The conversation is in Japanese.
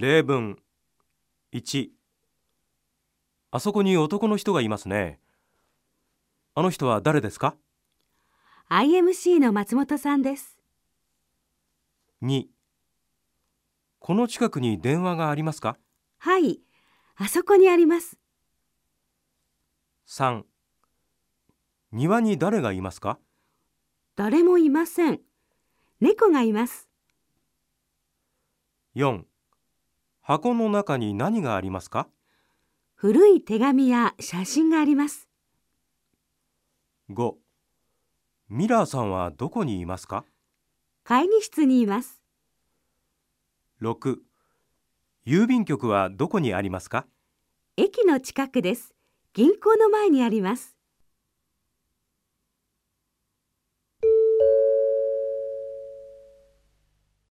例文1あそこに男の人がいますね。あの人は誰ですか？IMC の松本さんです。?2 この近くに電話がありますか？はい、あそこにあります。?3 庭に誰がいますか？誰もいません。猫がいます。?4 箱の中に何がありますか？古い手紙や写真があります。?5 ミラーさんはどこにいますか？会議室にいます。?6 郵便局はどこにありますか？駅の近くです。銀行の前にあります。